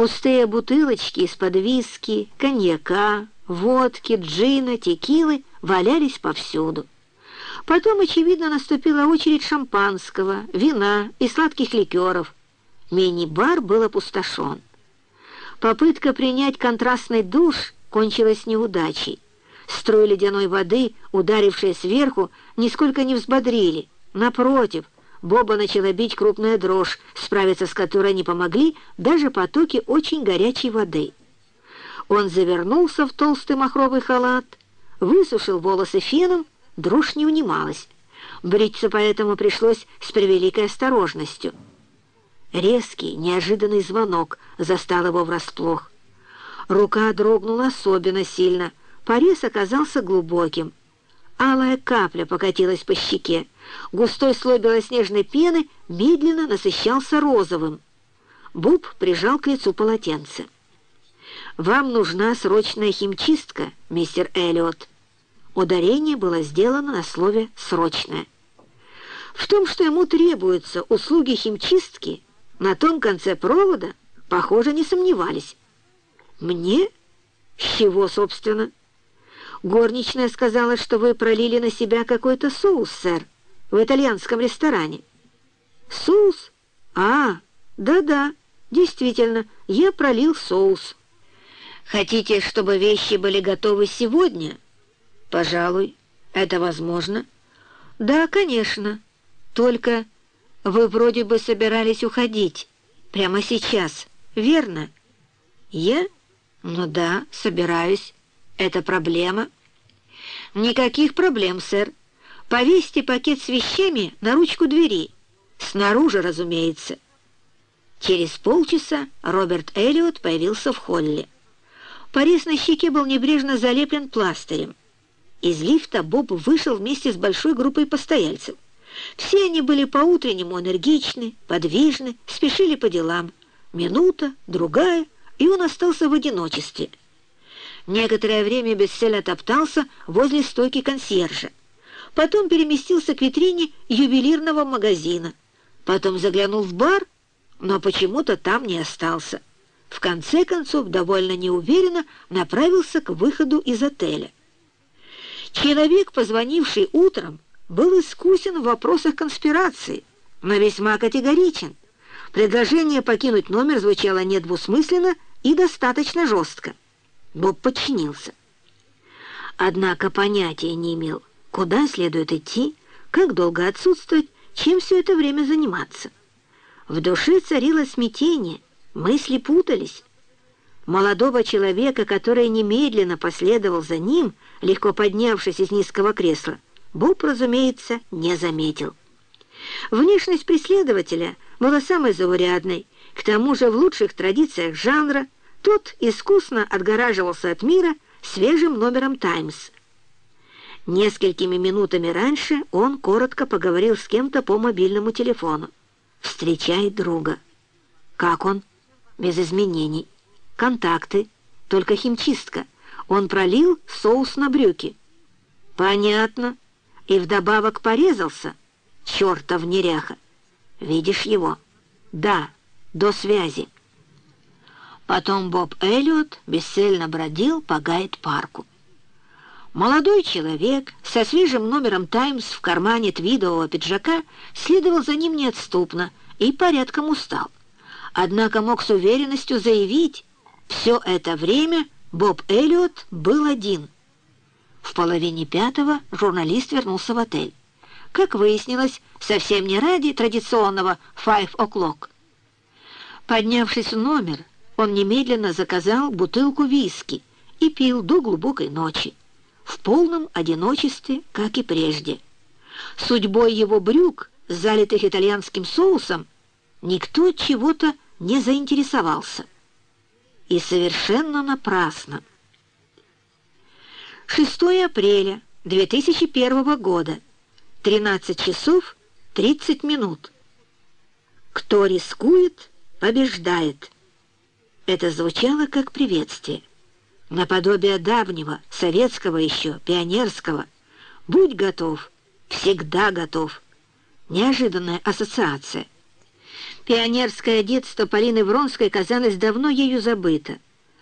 Пустые бутылочки из-под виски, коньяка, водки, джина, текилы валялись повсюду. Потом, очевидно, наступила очередь шампанского, вина и сладких ликеров. Мини-бар был опустошен. Попытка принять контрастный душ кончилась неудачей. Струи ледяной воды, ударившие сверху, нисколько не взбодрили. Напротив, Боба начала бить крупная дрожь, справиться с которой не помогли даже потоки очень горячей воды. Он завернулся в толстый махровый халат, высушил волосы феном, дрожь не унималась. Бриться поэтому пришлось с превеликой осторожностью. Резкий, неожиданный звонок застал его врасплох. Рука дрогнула особенно сильно, порез оказался глубоким. Алая капля покатилась по щеке. Густой слой белоснежной пены медленно насыщался розовым. Буб прижал к лицу полотенце. «Вам нужна срочная химчистка, мистер Эллиот». Ударение было сделано на слове «срочное». В том, что ему требуются услуги химчистки, на том конце провода, похоже, не сомневались. «Мне? С чего, собственно?» «Горничная сказала, что вы пролили на себя какой-то соус, сэр, в итальянском ресторане». «Соус? А, да-да, действительно, я пролил соус». «Хотите, чтобы вещи были готовы сегодня?» «Пожалуй, это возможно». «Да, конечно, только...» Вы вроде бы собирались уходить. Прямо сейчас, верно? Я? Ну да, собираюсь. Это проблема? Никаких проблем, сэр. Повесьте пакет с вещами на ручку двери. Снаружи, разумеется. Через полчаса Роберт Эллиот появился в холле. Порез на щеке был небрежно залеплен пластырем. Из лифта Боб вышел вместе с большой группой постояльцев. Все они были по-утреннему энергичны, подвижны, спешили по делам. Минута, другая, и он остался в одиночестве. Некоторое время бесцельно топтался возле стойки консьержа. Потом переместился к витрине ювелирного магазина. Потом заглянул в бар, но почему-то там не остался. В конце концов, довольно неуверенно направился к выходу из отеля. Человек, позвонивший утром, был искусен в вопросах конспирации, но весьма категоричен. Предложение покинуть номер звучало недвусмысленно и достаточно жестко. Боб подчинился. Однако понятия не имел, куда следует идти, как долго отсутствовать, чем все это время заниматься. В душе царило смятение, мысли путались. Молодого человека, который немедленно последовал за ним, легко поднявшись из низкого кресла, Боб, разумеется, не заметил. Внешность преследователя была самой заурядной, к тому же в лучших традициях жанра тот искусно отгораживался от мира свежим номером «Таймс». Несколькими минутами раньше он коротко поговорил с кем-то по мобильному телефону. «Встречает друга». «Как он?» «Без изменений». «Контакты. Только химчистка. Он пролил соус на брюки». «Понятно» и вдобавок порезался, чертов неряха. Видишь его? Да, до связи. Потом Боб Эллиот бесцельно бродил по гайд-парку. Молодой человек со свежим номером «Таймс» в кармане твидового пиджака следовал за ним неотступно и порядком устал. Однако мог с уверенностью заявить, все это время Боб Эллиот был один — в половине пятого журналист вернулся в отель. Как выяснилось, совсем не ради традиционного «five o'clock». Поднявшись в номер, он немедленно заказал бутылку виски и пил до глубокой ночи, в полном одиночестве, как и прежде. Судьбой его брюк, залитых итальянским соусом, никто чего-то не заинтересовался. И совершенно напрасно. 6 апреля 2001 года, 13 часов 30 минут. Кто рискует, побеждает. Это звучало как приветствие. Наподобие давнего, советского еще, пионерского. Будь готов, всегда готов. Неожиданная ассоциация. Пионерское детство Полины Вронской казалось давно ею забыто.